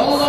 어.